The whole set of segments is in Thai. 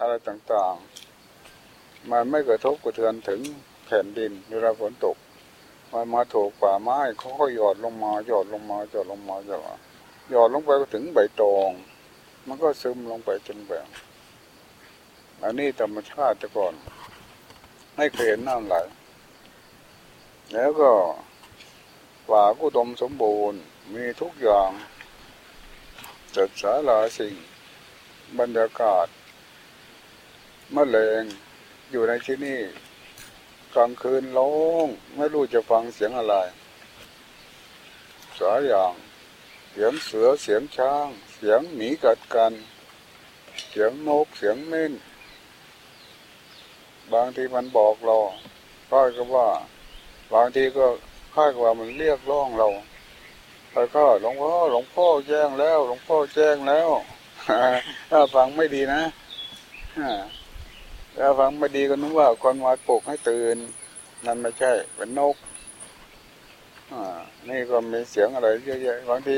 อะไรต่างๆ มันไม่กระทบกระเทือนถึงแผ่นดินเวลาฝนตก มันมาถูกป่าไม้เขาก็หยอดลงมาหยอดลงมาหยอดลงมาหยอดหยอดลงไปก็ถึงใบตอง มันก็ซึมลงไปจนแบบอันนี้ธรรมชาติแต่ก่อน ไม่เคยเห็นน้ำไหลแล้วก็ป่ากุดมสมบูรณ์มีทุกอย่างจัดสาราสิ่ง บรรยากาศ มะเร็งอยู่ในที่นี่กลางคืนร้องไม่รู้จะฟังเสียงอะไรสายอย่าง เสียงเสือเสียงช้าง เสียงหมีกัดกัน เสียงนกเสียงเม่น บางทีมันบอกเราค่อยก็ว่า บางทีก็ค่อยกว่ามันเรียกร้องเราไปก็หลวงพ่อหลวงพ่อแจ้งแล้ว หลวงพ่อแจ้งแล้วถ้าฟังไม่ดีนะ ถ้าฟังไม่ดีก็นึกว่าคนมาปลุกให้ตื่น นั่นไม่ใช่ เป็นนกนี่ก็มีเสียงอะไรเยอะแยะบางที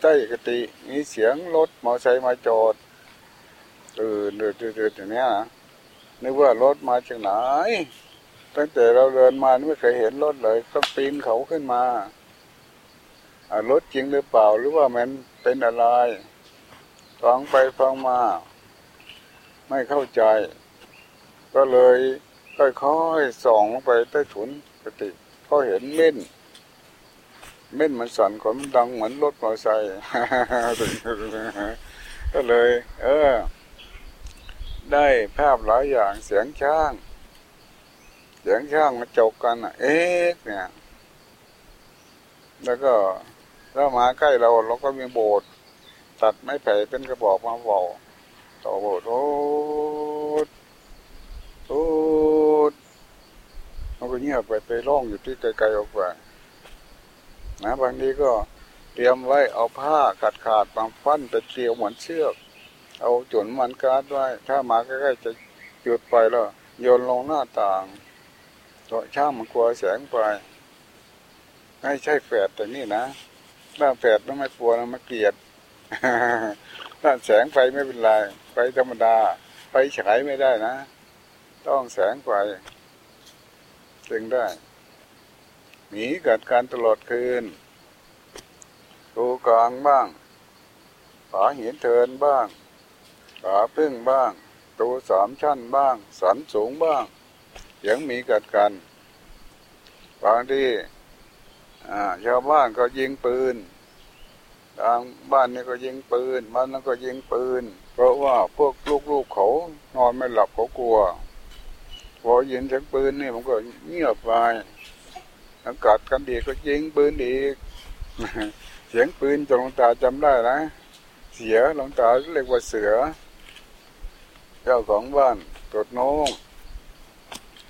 ใต้กติมีเสียงรถมอไซค์มาจอดตื่นตื่นตื่นอย่างนี้นะนึกว่ารถมาจากไหน ตั้งแต่เราเดินมาไม่เคยเห็นรถเลยก็ปีนเขาขึ้นมารถจริงหรือเปล่าหรือว่ามันเป็นอะไรฟังไปฟังมา ไม่เข้าใจ ก็เลยค่อยๆส่องลงไปใต้ถุนกติก็เห็นเม่น เม่นมันสั่นขนมันดังเหมือนรถมอเตอร์ไซค์ก็เลย เออ ได้ภาพหลายอย่างเสียงช้าง เสียงช้างมาจกกันอะเอ๊ะเนี่ย แล้วก็ถ้ามาใกล้เราเราก็มีโบสถ์ตัดไม้ไผ่เป็นกระบอกมาบอกต่อโบสถ์โอ้ โอ้มันก็เงียบไปไปร่องอยู่ที่ไกลๆออกไปนะบางทีก็เตรียมไว้เอาผ้าขาดขาดบางฟันไปเกี่ยวเหมือนเชือก เอาจุนมันการ์ดไว้ ถ้ามาใกล้ๆจะหยุดไปแล้วโยนลงหน้าต่างตัวช่างมันกลัวแสงไปไม่ใช่แฝดแต่นี่นะถ้าแฝดมันไม่กลัวมันเกลียดถ้าแสงไฟไม่เป็นไรไฟธรรมดาไฟฉายไม่ได้นะ ต้องแสงไฟจึงได้หนีกัดการตลอดคืนตูกลางบ้างฝาหินเทินบ้างฝาพึ่งบ้าง ตูสามชั้นบ้าง สันสูงบ้าง ยังมีกัดกัน บางที่ชาวบ้านก็ยิงปืนทางบ้านนี่ก็ยิงปืนบ้านนั้นก็ยิงปืน เพราะว่าพวกลูกๆเขานอนไม่หลับเขากลัว พอยินเสียงปืนนี่มันก็เงียบไปอากาศกันดีก็ยิงปืนอีกเสียงปืนจงตาจำได้นะ เสียหลวงตาเรียกว่าเสือ เจ้าของบ้านตดน้อง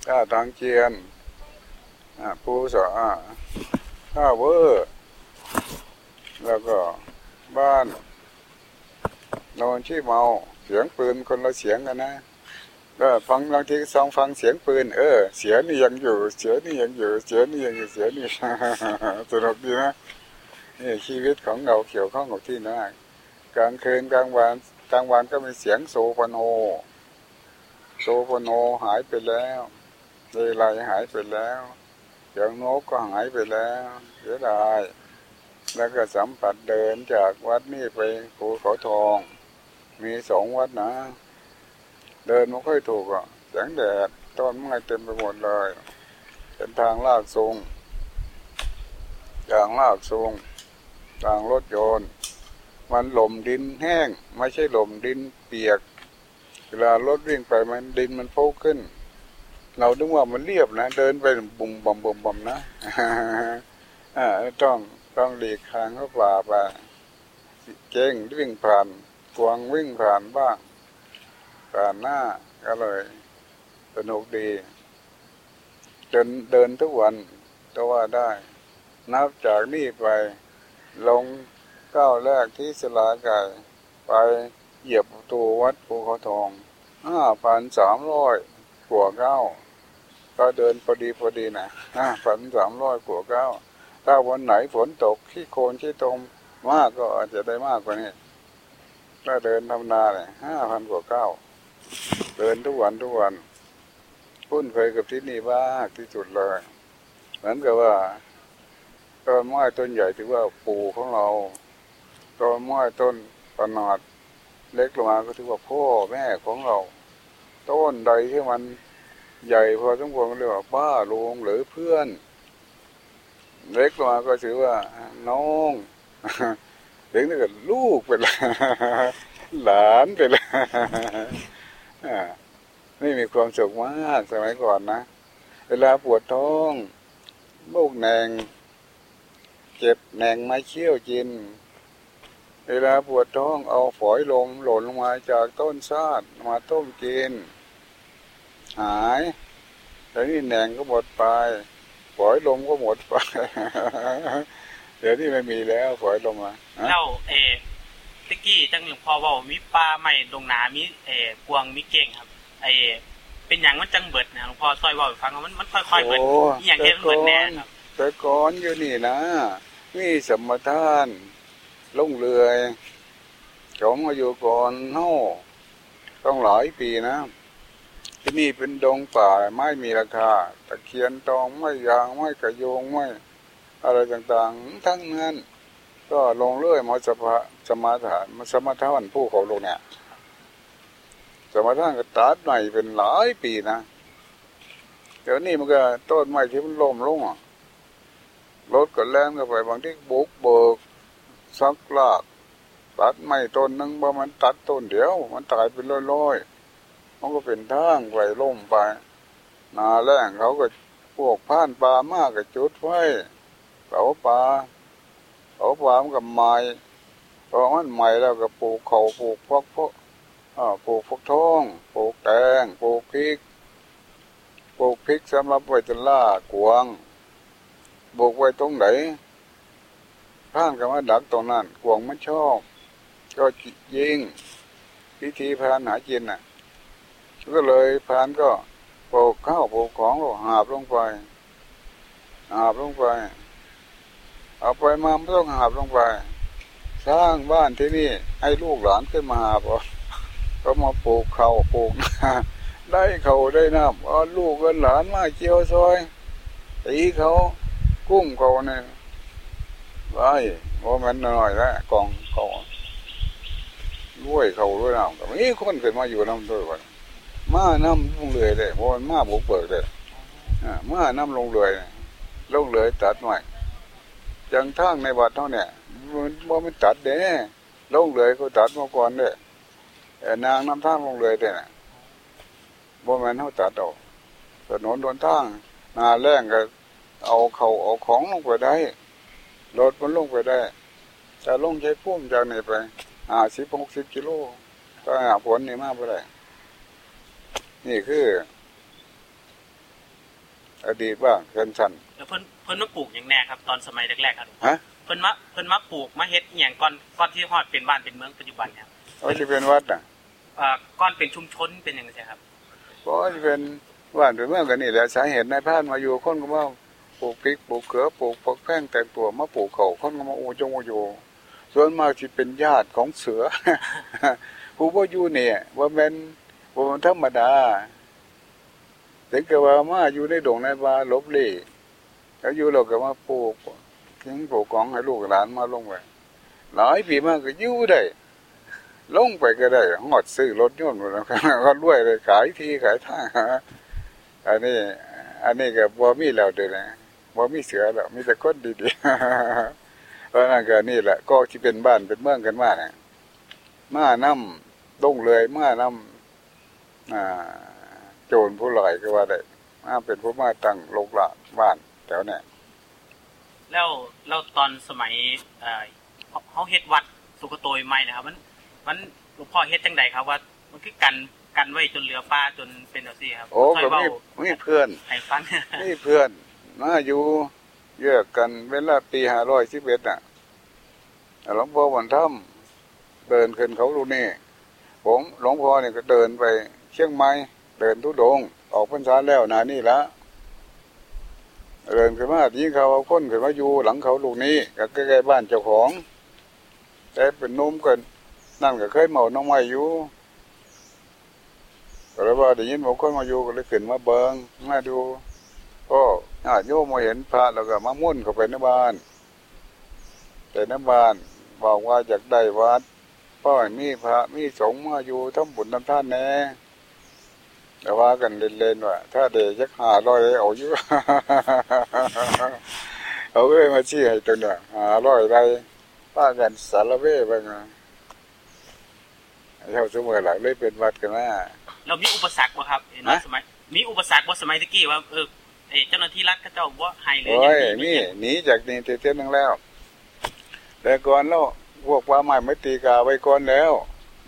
ข้าทางเจียนผู้สาข้าเวอร์แล้วก็บ้านนอนที่เมา เสียงปืนคนละเสียงกันนะ ก็ฟังบางทีซองฟังเสียงปืน เออ เสียนี่ยังอยู่ เสียนี่ยังอยู่ เสียนี่ยังอยู่เสียนี่สนุกดีนะนี่ชีวิตของเราเกี่ยวข้องกับที่นั่นกลางคืนกลางวันกลางวันก็มีเสียงโซฟนโฮโซฟนโฮหายไปแล้วเลไรหายไปแล้วเสียงนกก็หายไปแล้วเสียดายแล้วก็สัมผัสเดินจากวัดนี่ไปภูเขาทอง มีสองวัดนะ เดินไม่ค่อยถูกอะแสงแดดต้นไม้เต็มไปหมดเลย เป็นทางลากทรงทางลากทรงทางรถยนต์มันหล่มดินแห้ง ไม่ใช่หล่มดินเปียก เวลารถวิ่งไปมันดินมันโฟขึ้น เราดึงว่ามันเรียบนะ เดินไปบุ่มบ่มบ่มบ่มนะอ่าต้องต้องหลีกทางเข้าป่าไปเก่งวิ่งผ่านกวางวิ่งผ่านบ้าง ผ่านหน้าก็เลยสนุกดีเดินเดินทุกวันก็ว่าได้ นับจากนี่ไปลงก้าวแรกที่สลาไก่ไปเหยียบตูวัดภูเขาทองห้าพันสามร้อยกว่าเก้า ก็เดินพอดีพอดีนะห้าพันสามร้อยกว่าเก้า ถ้าวันไหนฝนตกขี้โคลนขี้ตมมากก็อาจจะได้มากกว่านี้ถ้าเดินทำนาเนี่ยห้าพันกว่าเก้า เดินทุกวันทุกวันคุ้นเคยกับที่นี่บ้างที่สุดเลยเหมือนกับว่าต้นไม้ต้นใหญ่ถือว่าปู่ของเราต้นไม้ต้นขนาดเล็กลงมาก็ถือว่าพ่อแม่ของเรา ต้นใดที่มันใหญ่พอสมควรก็เรียกว่าป้าลุงหรือเพื่อน เล็กลงมาก็ถือว่าน้องถึงนี่ก็ลูกไปละหลานไปล ไม่มีความสุขมากสมัยก่อนนะ เวลาปวดท้องลูกแหนง เจ็บแหนงไม้เชี่ยวจิน เวลาปวดท้องเอาฝอยลมหล่นลงมาจากต้นซาดมาต้มกิน หายแต่นี่แหนงก็หมดไปฝอยลมก็หมดไป เดี๋ยวนี้ไม่มีแล้วฝอยลมอะแล้วเออ ตะกี้จังหลวงพ่อเว่ามีปลาใหม่ลงนามีเออกวางมีเก่งครับไอเป็นอย่างมันจังเบิดนะหลวงพ่อซอยเว่าให้ฟังว่ามันมันค่อยๆเบิดโอ้อหย่างเงี้ยมันเบิดแน่ครับแต่ก่อนอยู่นี่นะมีสมทานลงเรือยผมมาอยู่ก่อนเฮ้าต้องหลายปีนะ ที่นี่เป็นดงป่าไม้มีราคาตะเคียนตองไม้ยางไม้กระโยงไม้อะไรต่างๆ ทั้งนั้น ก็ลงเรื่อยมาสภาสมาทานมาสมาทานผู้เขาลงเนี่ย สมาทานก็ตัดใหม่เป็นหลายปีนะเดี๋ยวนี้มันก็ต้นไม้ที่มันล้มลงอะรถก็แล่นเข้าไปบางที่บุกเบิกซักลาก ตัดไม้ต้นนึงว่ามันตัดต้นเดียว มันตายเป็นร้อยๆมันก็เป็นทางไปล่มไป นาแรงเขาก็พวกผ่านปลามากกับจุดไฟเผาปลา เผาปลามกับไม้พอมันใหม่แล้วก็ปลูกเขาปลูกพวกพวกปลูกพวกทองปลูกแตงปลูกพริกปลูกพริกสำหรับไว้จะล่ากวางปลูกไว้ตรงไหนผ่านกันมาดักตรงนั้นกวางมันชอบ ก็ยิงพิธีพานหากินน่ะก็เลยพานก็ปลูกข้าวปลูกของก็หาบลงไปหาบลงไป เอาไปมาไม่ต้องหาบลงไป สร้างบ้านที่นี่ ให้ลูกหลานขึ้นมาหาบเอาก็มาปลูกเขาปลูกนาได้เขาได้น้ำเอาลูกกับหลานมาเกี่ยวซอยตีเขากุ้มเขาเนี่ยไว้ว่ามันหน่อยล้วกองเขาด้วยเขาด้วยน้ำก็มีคนเคยมาอยู่น้ำด้วยวันมาน้ำลงเลยเลยเพราะมันมาบุกเบิกเลยอ่ามาน้ำลงเลยลงเลยตัดใหม่จังทั้งในวัดเท่าเนี่ยมันว่ามันตัดเด้ลงเลยเขาตัดมาก่อนเด้นางน้ำท่างลงเลยเด้น่ะบ่แม่นเฮาตัดออกถนนหนทางนาแรงก็เอาเขาเอาของลงไปได้รถมันลงไปได้จะลงใช้พุ่มจากนี่ไปห้าสิบหกสิบกิโลก็หาผลนี่มากไปได้นี่คือ อดีตบ้างเกินสั้นแล้วเพิ่นเพิ่นมาปลูกอย่างแน่ครับ ตอนสมัยแรกๆครับฮะเพิ่นมาเพิ่นมาปลูกมาเฮ็ดอหย่างก่อนก่อนที่ฮอดเป็นบ้านเป็นเมืองปัจจุบันเนี่ยครับว่าจะเป็นวัดอะเอ่อก่อนเป็นชุมชนเป็นอย่างไรครับเพราะจะเป็นว่านเป็นเมืองกันนี่แหละสาเหตุในพานมาอยู่คนก็มาปลูกพริกปลูกเขือปลูกผักแป้งแต่งตัวมาปลูกเขาคนก็มาอูจงอูอยู่ส่วนมากที่เป็นญาติของเสือผู้ว่าอยู่เนี่ยว่าเป็นว่ามันธรรมดา ถึงกับว่ามาอยู่ในดงในป่าลบหลีแล้วอยู่เราก็มาปลูกทิ้งปลูกของให้ลูกหลานมาลงไปหลายปีมากก็ยู่ได้ลงไปก็ได้หอดซื้อรถยนต์หมดแล้วก็รวยเลยขายที่ขายทางอันนี้ อันนี้ก็บ่มีแล้วเด้อนะบ่มีเสือแล้วมีแต่คนดีๆเพราะนั่นก็นี่แหละก็ที่เป็นบ้านเป็นเมืองกันมาเนี่ยมาน้ำลงเลยมาน้ำอ่า โจรผู้ลอยก็ว่าได้มาเป็นผู้มาตั้งโลกละบ้านแถวเนี่ยแล้วแล้วตอนสมัยเอ่อเขาเขาเฮ็ดวัดสุกโตยใหม่นะครับ มันมันหลวงพ่อเฮ็ดจังใดครับว่า มันคือกันกันไว้จนเหลือป้าจนเป็นจังซี่ครับโอ้ค่อก็ยเว้ามีมีเพื่อนให้ฟังนี่เพื่อนมาอยู่เยอะกันเวลาปีห้าร้อยสิบเอ็ดน่ะหลวงพ่อวันถ้ำเดินขึ้นเขาลูกนี่ผมหลวงพ่อเนี่ยก็เดินไปเชียงใหม่ เดินทุดง ออกพรรษาแล้วนานี่ละเดินขึ้นมายิงเขาเอาค้นขึ้นมาอยู่หลังเขาลูกนี้ก็ใกล้ๆบ้านเจ้าของ แต่เป็นนุ่มกันนั่นก็เคยเมาน้องไม้อยู่ก็เลยว่าได้ยินบอกคนมาอยู่ก็เลยขึ้นมาเบิงมาดูก็ญาโยมมาเห็นพระแล้วก็มามุ่นเข้าไปในบ้าน แต่ในบ้านบอกว่าอยากได้วัดพ่อให้มีพระมีสงฆ์มาอยู่ทำบุญทำท่านแน่ แต่ว่ากันเล่นๆว่า ถ้าเด็กจะหาร้อยเอาอยู่เอาเลยมาชี้ให้ตัวเนี่ยหาร้อยไรป้ากันสารเว่บ้างนะเท่าสมัยหลังเลยเป็นวัดกันนะเรามีอุปสรรคบ่ครับเห็นว่าฮะสมัยมีอุปสรรคบ่สมัยตะกี้ว่าเออเออเจ้าหน้าที่รัฐเขาเจ้าบ่ให้เลยโอ้ยยังดีนี่หนีจากนี่เตี้ยๆนึงแล้ว แต่ก่อนแล้วพวกป่าไม้ไม่ตีกาไว้ก่อนแล้ว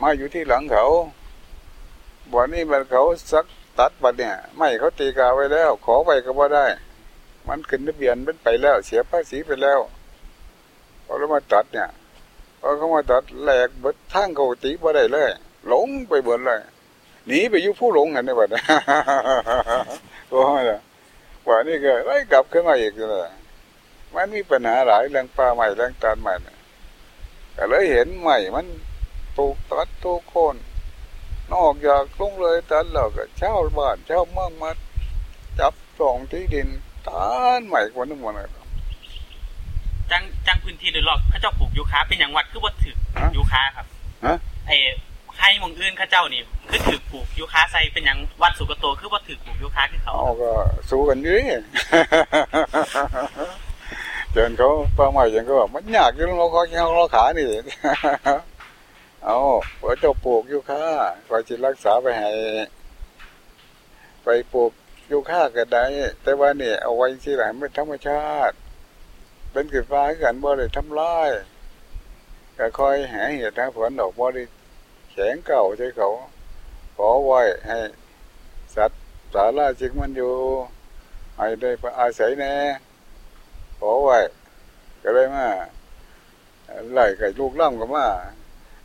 มาอยู่ที่หลังเขา บ่อนนี้มันเขาสักตัดบัดเนี่ยไม่เขาตีกาไว้แล้ว ขอไปก็บ่ได้ มันขึ้นทะเบียนเป็นไปแล้ว เสียภาษีไปแล้วพอแล้วมาตัดเนี่ยพอเขามาตัดแหลกบิดทางเขาตีบ่ได้เลย หลงไปเบิดเลยหนีไปอยู่ผู้หลงกันในบัดเนี่ยว่านี่ก็ไล่กลับขึ้นมาอีกเลยมันมีปัญหาหลายเรื่องป่าใหม่เรื่องตานใหม่เนี่ยก็เลยเห็นใหม่มันถูกตัดถูกโค่น นอกจากลงเลยตัดแล้วก็เช่าบ้านเช่าเมืองมาจับสองที่ดินตานใหม่กว่านั้นหมดเลยจังจังพื้นที่โดยรอบเขาเจ้าปลูกยูคาเป็นอย่างวัดคือบ่ถือฮะยูคาครับฮะไอ้ให้หมองอื่นเขาเจ้านี่คือถือปลูกยูคาใส่เป็นอย่างวัดสุกโตคือบ่ถือปลูกยูคาคือเขาเอาก็สู้กันอยู่ดิเดินเขาป่าใหม่ยังก็บอกมันยากอยู่เราเขาเขาเราขานี่ เอาพอเจ้าปลูกยูค่าคอยจิตรักษาไปให้ ไปปลูกยูค่าก็ได้ แต่ว่านี่เอาไว้ที่ไหนไม่ธรรมชาติ เป็นกีฟ้าคือกันบ่ได้ทำลายก็คอยหาเหตุหาผลดอกบ่ได้แข็งเก่าใช่เขาขอไว้ให้ สัตว์สาราจิกมันอยู่ให้ได้อาศัยแน่ขอไว้ก็เลยมาไหล่กับลูกล่ำก็มา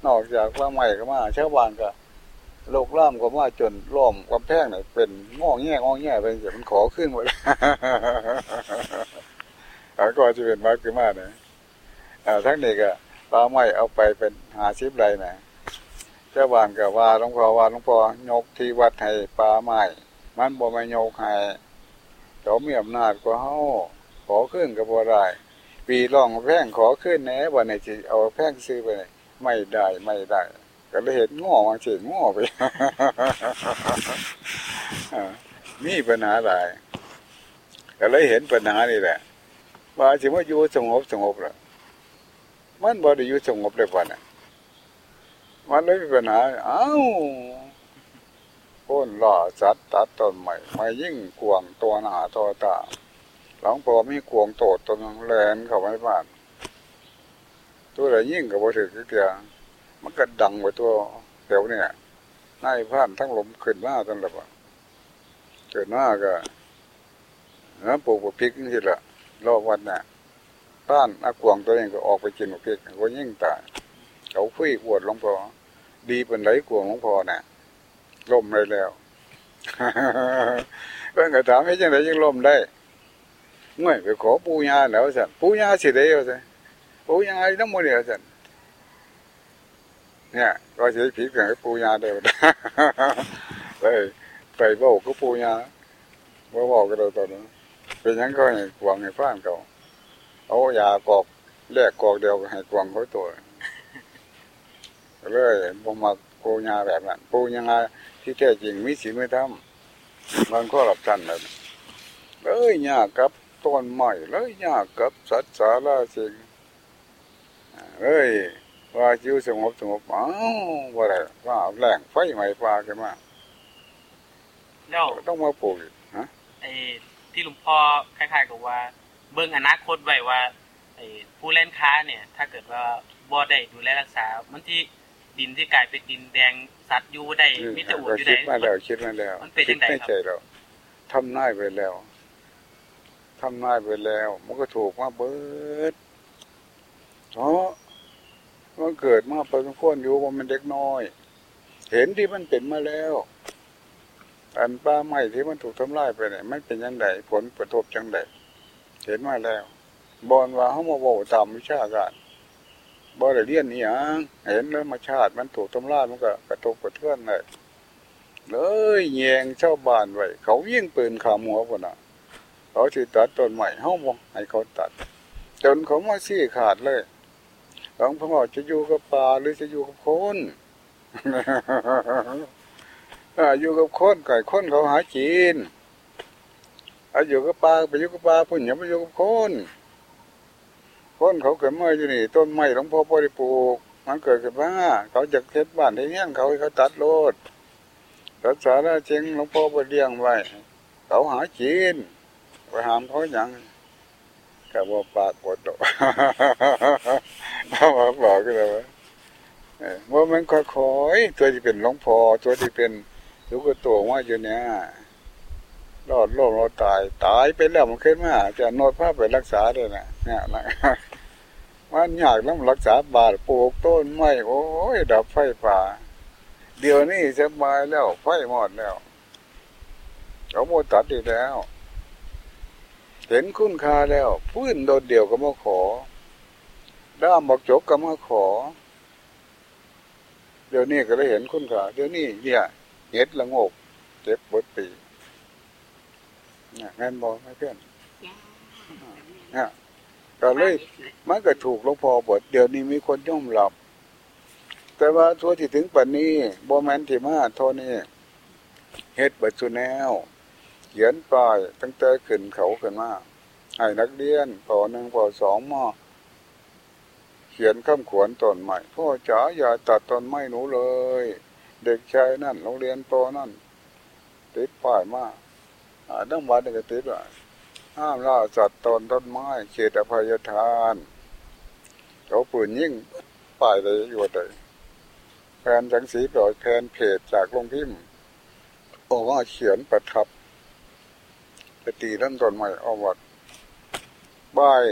นอกจากว่าใหม่ก็มาชาวบ้านก็โลกล่ำก็มาจนล้อมกำแพงเนี่ยเป็นงอแง่งอแง่เป็นอย่างมันขอขึ้นหมดแล้วก็จะเป็นวัดขึ้นมาเนี่ยทั้งนี้ก็ปลาไม้เอาไปเป็นหาชิบไรนะเจ้าบ้านก็ว่าหลวงพ่อว่าหลวงพ่อยกที่วัดให้ปลาไม้มันบ่ไม่ยกให้เขามีอำนาจกว่าเฮาขอขึ้นก็บ่ได้ปีร่องแพ่งขอขึ้นแหน่บ่ไหนสิเอาแพ่งซื้อไป ไม่ได้ไม่ได้ ก็เลยเห็นง้อมาสิง้อไปอ่ามีปัญหาหลายก็เลยเห็นปัญหานี่แหละว่าสิว่าอยู่สงบสงบละมันบ่ได้อยู่สงบเลยป่ะน่ะมันเลยมีปัญหาอ้าโค่นล่าสัตว์ตัดต้นใหม่มายิ่งกวางตัวหนาตัวตาหลังพอมีกวางโตดตัวนึงแลนเข้ามาบ้าน ตัวไหนยิ่งกับบ่ถือเกียมันก็ดังไปตัวแถวเนี่ยนายพานทั้งลมขึ้นมาตั้งแต่ว่าเกิดมาก็นะปลูกบักพริกนี่สิละรอบวันน่ะพรานอากวงตัวเองก็ออกไปกินบักพริกก็ยิ่งตายเขาคุยอวดหลวงพ่อดีเป็นไรกวางหลวงพ่อน่ะล่มเลยแล้วเพิ่นก็ถามให้จังไดยังล่มได้เมื่อไปขอปูยาแล้วสันปูยาสิได้เอาสัน ปูยาน้ำมันเดียวสันเนี่ยก็สิผิดกันกับปูยาเดียวไปไปบอกก็ปูยาบ่บอกก็เราตอนนั้นเป็นยังก็ให้กวางให้ฟ้านเขาเอายากอกแลกกอกเดียวให้กวางเขาตัวเลยบ่มาปูยาแบบนั้นปูยาที่แท้จริงมีศีไม่ทำมันก็รับทันเลยเลยยากับต้นไม้เลยยากกับสัตว์สาราสิ่ง เอ้ยว่าจิวสงบสงบอ้าวว่าอะไรว่าแรงไฟไหม้ฟ้าขึ้นมาแล้วต้องมาปลูกอีกฮะไอ้ที่หลวงพ่อคล้ายๆกับว่า เบิ่งอนาคตไว้ว่าไอ้ผู้เล่นค้าเนี่ย ถ้าเกิดว่าบ่ได้ดูแลรักษา มันที่ดินที่กลายเป็นดินแดงสัตว์อยู่ได้มีแต่อูดก็อยู่คิได้ดมาแล้วคิดมาแล้วมันเป็นจังใดคิครับไม่ใช่แล้วทำนายไปแล้วทำนายไปแล้ว มันก็ถูกมาเบิดเพราะ มันเกิดมาเป็นคนอยู่ว่ามันเด็กน้อย เห็นที่มันเป็นมาแล้ว อันป้าไม้ที่มันถูกทำลายไปเนี่ยมันเป็นยังไงผลกระทบจังไดเห็นมาแล้ว บอนว่าเขามาบอกตามวิชาการบ่ได้เรียนนี่ยังเห็นแล้วมาชาติมันถูกทำลายมันก็กระทบกระเทือนเลยเลยแยงชาวบ้านไว้เขายิ่งปืนขามหัวคนน่ะ เขาสิตัดต้นใหม่เฮาบ่ให้เขาตัด จนเขามาซี่ขาดเลย หลวงพ่อจะอยู่กับป่าหรือจะอยู่กับคนอยู่กับคนไก่คนเขาหาจีนอาอยู่กับปลาไปอยู่กับปลาพุ่นอย่าไปอยู่กับคนคนเขาเกิดเมื่ออยู่นี่ ต้นไม้หลวงพ่อพอได้ปลูก มันเกิดขึ้นมาเขาจะเทศบ้านที่เงี้ยเขาเขาตัดโลดรักษาได้จริงหลวงพ่อไปเลี้ยงไว้ เขาหาจีนไปหามเขาอย่าง กับว่าปากปวดตัวเขาบอกกันเลยว่ามันค่อยๆตัวที่เป็นหลวงพ่อตัวที่เป็นลูกตัวว่าอยู่เนี่ยรอดโลกรอดตาย ตายไปแล้วมันขึ้นมาจะนวดผ้าไปรักษาด้วยนะเนี่ยนะมันยากแล้วรักษาบาดปลูกต้นไม้โอ้ยดับไฟป่า เดี๋ยวนี้สบายแล้วไฟหมดแล้วเขาโมตัดอีกแล้ว เห็นคุณค่าแล้วพื้นโดดเดี่ยวก็มาขอ ด้ามบอกจกก็มาขอ เดี๋ยวนี้ก็ได้เห็นคุณค่าเดี๋ยวนี้เนี่ยเห็ดละงกเจ็บบดปีเนี่ยแม่นบอกไม่เพื่อนเนี่ยก็เลยมันก็ถูกหลวงพ่อบทเดี๋ยวนี้มีคนย่อมหลับ แต่ว่าทัวที่ถึงปัจนี้บอแมนที่มาโทนี้เฮ็ดบัดสุแนว เขียนป้ายตั้งแต่ขึ้นเขาขึ้นมาให้นักเรียนปหนึ่งปสองมเขียนคำขวนต้นใหม่พ่อจ๋าอย่าตัดต้นไม้หนูเลย เด็กชายนั่นโรงเรียนปนั่นติดป้ายมาอ่าดังวัดก็ติดว่าห้ามล่าสัตว์ตนต้นไม้เขตอภัยทานเขาปืนยิ่งป้ายเลยอยู่เลยแผ่นสังสีปล่อยแผ่นเพจจากลงพิมพ์โอ้ว่าเขียนประทับ ตีท่านต้นใหม่เอาวัดบ่าย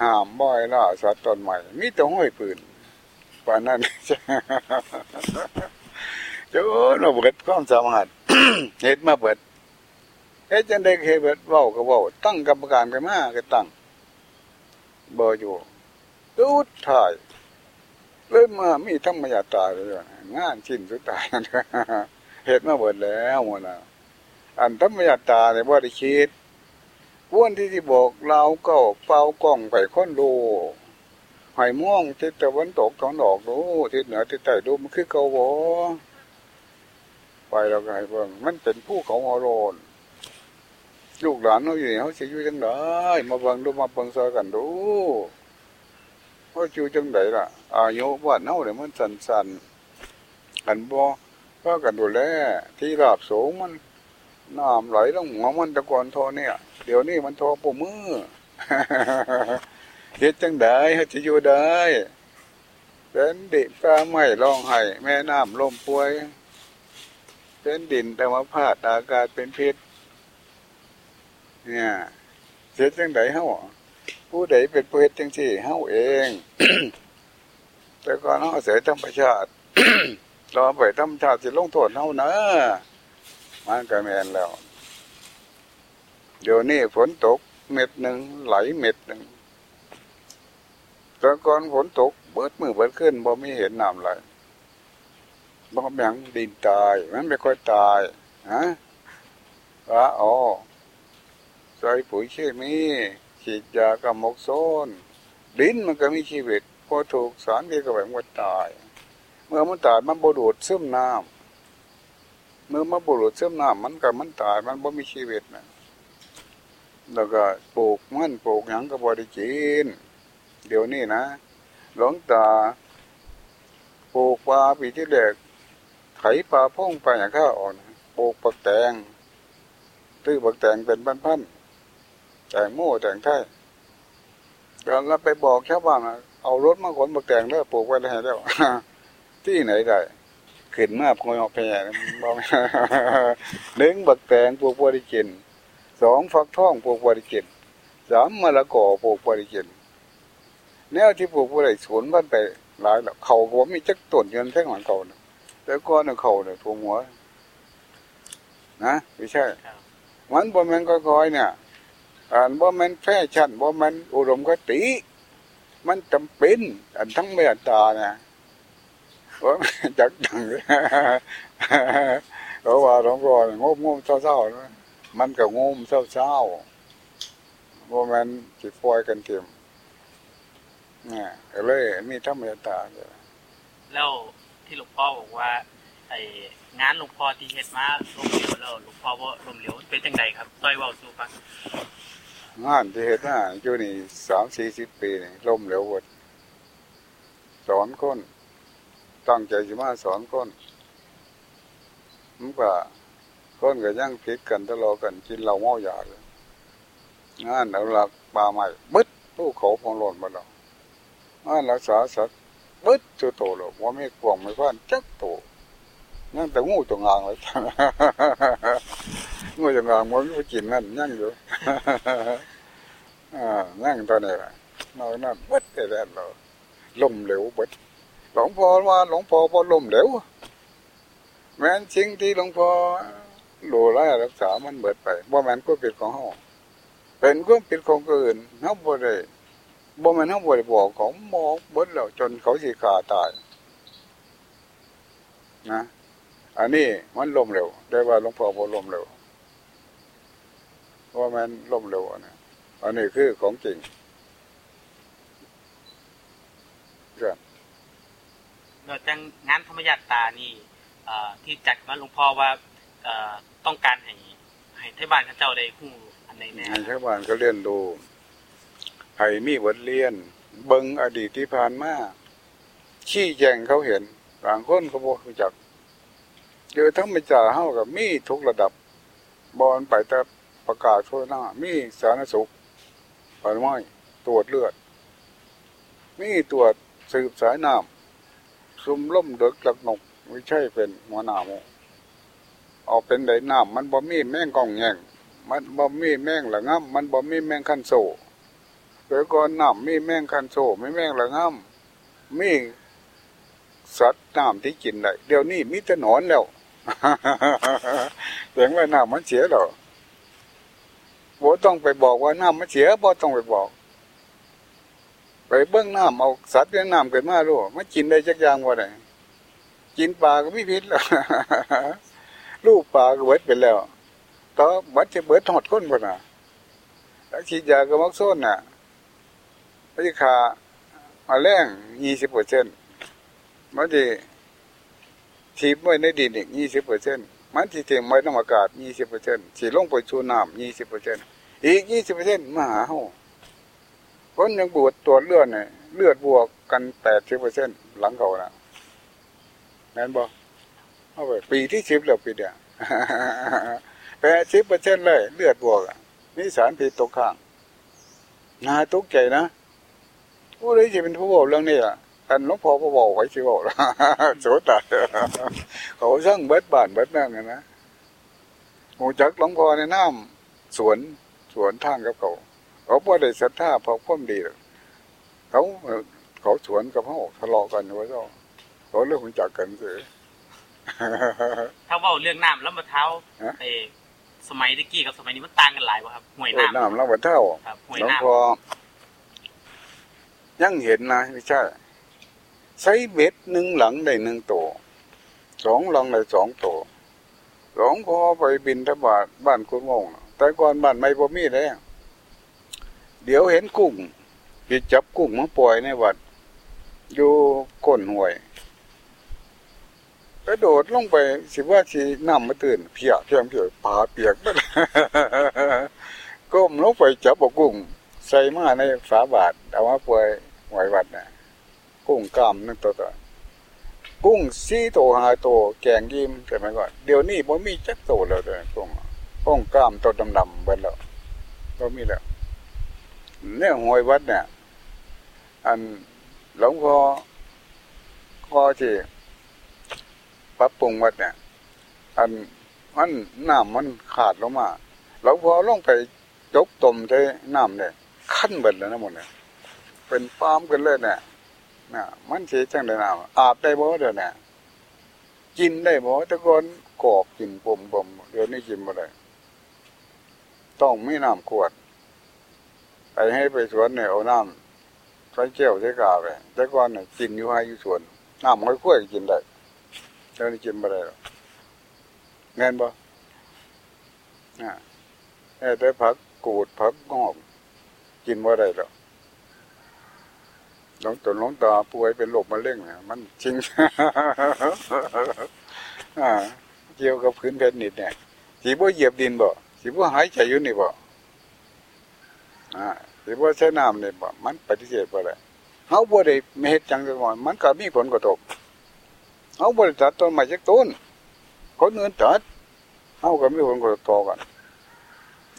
ห้ามบ่ายล่าสัตว์ต้นใหม่มีแต่ห้อยปืนป่านนั้นเจ้าเราเบิดความสามารถเฮ็ดมาเบิดเฮ็ดจังได้เฮ็ดเบิดเว้าก็เว้าตั้งกรรมการกันมาก็ตั้งบ่อยู่ดูถ่ายเลยมามีธรรมยาตาเลยงานชิ้นสุดท้ายเฮ็ดมาเบิดแล้วหมดน่ะ อันธรรมยาตาเนี่ยบ่ได้คิดวนที่ที่บอกเราก็เป่ากล้องไปค้นดูหอยม่วงทิศตะวันตกตอนออกดูทิศเหนือทิศใต้ดูมันคือเกาบอไปเราก็ให้เบิ่งมันเป็นผู้เขาอรนลูกหลานเขาอยู่เขาจะอยู่จังไดมาเบิ่งดูมาเบิ่งซอยกันดูเขาอยู่จังไดล่ะ อายุบ้านเขาเนี่ยมันสันสันกันบ่ก็กันดูแลที่ราบสูงมัน น้ำไหลลงหัวมันตะกอนโทเนี่ย เดี๋ยวนี้มันโทปุ่มือเฮ็ดจังได้เฮ็ดจะอยู่ได้เป็นดิฟ้าไหม้ร้องไห้แม่น้ำล่มป่วย เป็นดินแต่ว่าพาดอากาศเป็นพิษ เนี่ยเฮ็ดจังไดเฮาผู้ใดเป็นผู้เฮ็ดจังซี่เฮาเอง แต่ก่อนเฮาเสียธรรมชาติรอไปธรรมชาติสิลงโทษเฮานะ มันก็แม่นแล้ว เดี๋ยวนี้ฝนตกเม็ดหนึ่งไหลเม็ดหนึ่งแต่ก่อนฝนตกเบิดมือเบิดขึ้นบ่ไม่เห็นน้ำไหลบ่แบ่งดินตาย มันไม่ค่อยตายฮะว่าอ๋อใส่ปุ๋ยเคมีฉีดยากระมกโซนดินมันก็มีชีวิตพอถูกสารที่ก็แบบว่าตาย เมื่อมันตายมันบดูดซึมน้ำ มื่อมันบดูดซึมน้ำมันก็มันตายมันบ่มีชีวิตนะแล้วก็ปลูกมันปลูกหยังก็บริจีน เดี๋ยวนี้นะหลงตาปลูกปลาปีที่เด็กไถปลาพ่งไปอย่างข้าอ่อนปลูกปักแตงตื้อปักแตงเป็นพันๆแตงโม่แตงไทยแล้วไปบอกชาวบ้านเอารถมาขนปักแตงแล้วปลูกไว้ได้แล้วที่ไหนได้ ขึ้นมาพอยออกแพร่บอกหนึ่งบักแตงปลูกบริจินสองฟักทองปลูกบริจินสามมะละกอปลูกบริจินแนวที่ปลูกบริสวนบ้านไปหลายแล้วเขาก็มีจักต้นเงินแท่งหลังเขาเนี่ยแต่ก้อนเนี่ยเขาเนี่ยทุ่มหัว นะไม่ใช่ มันบ่แมันก็คอยเนี่ยอ่านบ่แมันแฟชั่นบ่แมันอุดมคติมันจำเป็น อันทั้งเมตตาเนี่ย ว่าจักจังเพราะว่าหลวงพ่องมงมเศร้าๆมันก็งมเศร้าๆว่ามันจิตปล่อยกันเต็มเนี่ยเลยมีธรรมเมตตาแล้วที่หลวงพ่อบอกว่า ไอ้งานหลวงพ่อที่เฮ็ดมาล้มเหลวแล้วหลวงพ่อว่าล้มเหลวเป็นจังไดครับต้อยเว้าสู่ฟังงานที่เห็นน่ะอยู่นี่สามสี่สิบปีนี่ล่มเหลวหมดสอนคน ตั้งใจจะมาสอนคนมันก็คนก็ยังผิดกันทะเลาะกันกินเหล้าเมายาเลยงานเอาหลักป่าใหม่บึดผู้เขาพองหล่นมาแล้วงานรักษาสัตว์บึดจุโตหรอกว่าไม่กวงไม่พันจักโตนั่นแต่งูจงางเลยงูจงางมันก็กินนั่นยั่งอยู่อ่านั่งตอนนี้แหละนอนนั่นบึดแต่แรกเราล่มเหลวบึด หลวงพ่อว่าหลวงพ่อพอลมเหลวแม้นสิ่งที่หลวงพ่อหลูไล่รักษามันเบิดไปว่าแม้นก็เป็นของเฮาเป็นก็เป็นของอื่นเฮาบ่ได้บ่แม่นเฮาบ่ได้บอกของหมอกเบิดแล้วจนเขาสิขาตายนะอันนี้มันล่มเร็ว ได้ว่าหลวงพ่อบ่ลมเร็วว่ามันล่มเร็วนนี้อันนี้คือของจริงเราจังงานธรรมยาตานี่ที่จัดมาหลวงพ่อว่าต้องการให้ให้ทบ้านเขาเจ้าได้ฮู้อันใดแน่ให้ชาบ้านก็เรียนดูให้มีบทเรียน เบิงอดีตที่ผ่านมาชี้แจงเขาเห็นบางคนเขาบอกจักเจอทั้งไม่จ่าเฮากับมีทุกระดับบอลไปแต่ประกาศทั่วหน้า มีสาธารณสุขป่าไม้ตรวจเลือด มีตรวจสืบสายน้ำ ซุ่มล่มเด็กหลักนกไม่ใช่เป็นหัวหน้าโมเอาเป็นไดน้ำมันบ่มีแม่งกองแงงมันบ่มีแม่งหละง่ำมันบ่มีแม่งคันโซเดี๋ยวก่อนน้ำมีแม่งคันโซไม่แม่งหละง่ำมีสัตว์น้ำที่กินได้เดี๋ยวนี้มีแต่หนอนแล้วเสียงว่าน้ำมันเสียหรอบ่ต้องไปบอกว่าน้ำมันเสียบ่ต้องไปบอก เบิ้องน้ำเอาสัตว์เลี้ยงน้ำเกิดมาลูกมันกินได้จักอย่างว่าไดกินปลาก็ไม่พิษแล้วลูกปลาก็เบิดไปแล้วต่อบัดจะเบิดทอดก้นบ่น่ะแล้วฉีดยากระมักโซนน่ะพยาคามาแรงยี่สิบเปอร์เซ็นต์มันจะทีบไว้ในดินอีกยี่สิบเปอร์เซ็นต์มันที่เทียมไว้ในอากาศยี่สิบเปอร์เซ็นต์สีลงไปชูน้ำยี่สิบเปอร์เซ็นต์อีกยี่สิบเปอร์เซ็นต์มาหาเฮา คนยังบวชตัวเลือดเนี่ยเลือดบวกกันแปดสิบเปอร์เซ็นต์หลังเขานะแม่นบ่เอาไปปีที่สิบแล้วปีเดียวแปดสิบเปอร์เซ็นต์เลย เลือดบวกนี่สารพิษตกข้างนาตกใจนะผู้ใดจะเป็นผู้บอกเรื่องนี้อะอันหลวงพ่อก็บอกไว้สิบอกโสตัดเขาสร้างเบิดบานเบิดนั่งนะหมูจักหลวงพ่อในน้ำสวนสวนทางกับเขา เขาบ่ได้ศรัทธาเพราะความดีหรอกเขาเขาสวนกับเขาทะเลาะกันว่าเจ้าเขาเรื่องหุ่นจักกันเสือถ้าเว้าเรื่องน้ำแล้วมาเท้าฮะไอ้สมัยตะกี้กับสมัยนี้มันต่างกันหลายบ่ครับห่วยโอ้น้ำน้ำแล้วบัดเท่าครับห่วยหลวงน้ำพ่อยังเห็นนะไม่ใช่ใช้เบ็ดหนึ่งหลังได้หนึ่งตัวสองหลังได้สองตัวหลวงพ่อไปบินทบาทบ้านคุณโมงแต่ก่อนบ้านไม่บ่มีเลย เดี๋ยวเห็นกุ้งไปจับกุ้งมาปล่อยในวัด อยู่ก้นห้วยกระโดดลงไปสิว่าสิน้ำมาตื่น เพียเพียงเพียปลาเปียกไปก้มลงไปจับกุ้ง ใส่มาในฝาบาทเอามาปล่อยไว้วัดนะกุ้งกล้ามนึงตัวตัวกุ้งสี่ตัวหาตัวแกงยิ้มใช่ไหมก่อนเดี๋ยวนี้บ่มีจักตัวแล้วเด้อกุ้งกุ้งกล้ามตัวดำๆเบิดแล้วบ่มีแล้ว เนี่ยหวยวัดเนี่ย อันหลวงพ่อพ่อที่ปรับปรุงวัดเนี่ย อันมันน้ำมันขาดลงมาหลวงพ่อลงไปยกตมใช้น้ำเนี่ยขั้นเบิดแล้วนะหมดเนี่ยเป็นปามกันเลยเนี่ยน่ะมันเสียจังเลยน้ำอาบได้บ่เดี๋ยวเนี่ยกินได้บ่ตะกอนกอกกินปมปมเดี๋ยวนี้กินบ่ได้ต้องไมีน้ำขวด ไปให้ไปสวนเนี่ยเอาน้ำใส่แก้วใส่กาไปแต่ก่อนเนี่ยกินอยู่ให้อยู่สวนน้ำค่อยกินได้เดี๋ยวนี้กินไม่ได้หรอกเงินบ่อ่าแต่ผักกูดผักงอกกินไม่ได้หรอกหลงตนหลงตาป่วยเป็นโรคมะเร็งเนี่ยมันจริงเกี่ยวกับพื้นแผ่นดินเนี่ยสีบ่เหยียบดินบ่สีบ่หายใจอยู่นี่บ่ อ่าสีบ่ใช้น้ำเนี่บ่มันปฏิเสธบ่ได้เฮาบ่ได้ไม่เฮ็ดจังจังว่ามันก็มีผลกระทบเฮาบ่ได้ตัดต้นไม้จักต้นคนอื่นตัดเฮาก็มีผลกระทบต่อกัน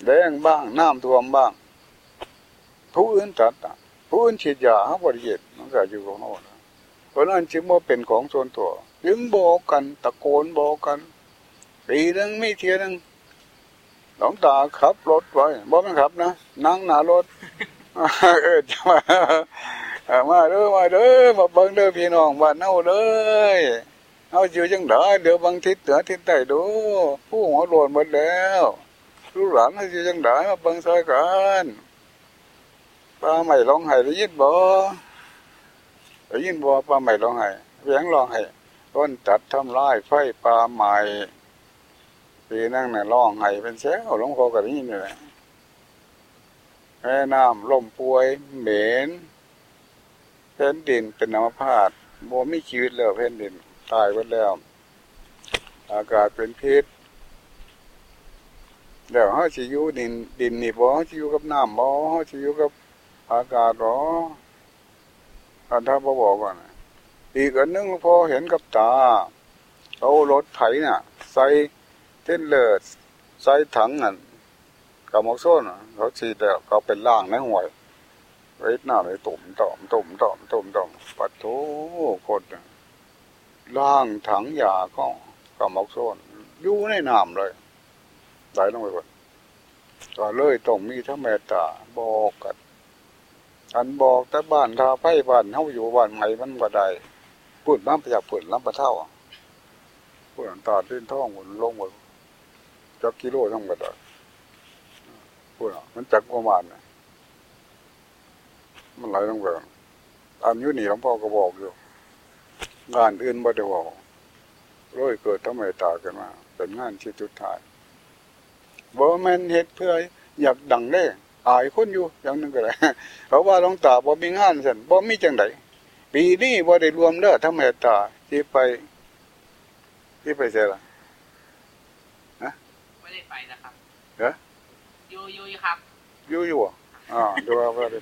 แดงบ้างน้ำท่วมบ้าง ผู้อื่นตัดผู้อื่นฉีดยาเฮาบ่ได้เฮ็ดมันก็อยู่ของเฮาเพราะนั้นจึงบ่าเป็นของส่วนตัว จึงบอกกันตะโกนบอกกัน ปีนึงไม่เทียนึง หลวงตาขับรถไว้บ่ไม่ขับนะนั่งหน้ารถเออจะมาเออมาเด้อมาเด้อมาเบิ่งเด้อพี่น้องบ้านเฮาเลยเอาอยู่จังไดเดี๋ยวบางทิศเหนือทิศใต้ดูผู้หัวโลนหมดแล้วลูกหลานเขาอยู่จังไดมาเบิ่งซอยกันป้าใหม่ร้องไห้ได้ยินบ่ได้ยินบ่ป้าใหม่ร้องไห้เสียงร้องไห้ต้นจัดทำลายไฟป่าใหม่ ปีนั่งน่ะร้องไห้เป็นแซวหลวงพ่อก็ได้ยินอยู่แหละแม่น้ำล่มป่วยเหม็นแผ่นดินเป็นน้ำพาดบ่มีชีวิตแล้วแผ่นดินตายหมดแล้ว อากาศเป็นพิษเดี๋ยวเขาสิอยู่ดินดินนี่บ่เขาสิอยู่กับน้ำบ่เขาสิอยู่กับอากาศบ่อันถ้าบ่บอกก่อนอีกอันนึงพอเห็นกับตาเอารถไถน่ะ ใส่ เส้นเลือดใส่ถังนั่นกับมอกโซนเขาฉีดแล้วเขาเป็นล่างในห่วยไว้หน้าเลยตุ่มต่อมตุ่มต่อมตุ่มต่อมปัดโถคนล่างถังยาก็กับมอกโซนอยู่ในน้ำเลยไหลลงไปก่อนก็เลยต้องมีทั้งเมตตาบอกกันอันบอกแต่บ้านทาไพ่บ้านเฮาอยู่บ้านใหม่มันบ่ได้พูดบ้านประจักษ์พูดล้ำประเท่าพูดตาดิ้นท้องหมดลงหมด จักกิโลทั้งหมดเลยพูดมันจักประมาณน่ะมันไหลลงไปอันยุนี่หลวงพ่อก็บอกอยู่ งานอื่นบ่ได้บอกร้อยเกิดทำไมตากันมา เป็นงานที่จุดท้ายบ่แม่นเฮ็ดเพื่ออยากดังได้อายคนอยู่อย่างนึงก็ได้เพราะว่าหลวงตาบ่มีงานสั่นบ่มีจังไดปีนี้บ่ได้รวมเด้อทำไมตาที่ไป ที่ไปเสียละ ไม่ได้ไปนะครับเหรอยูยูครับอยู่อยู่อะอ่าดูว่าบ่ได้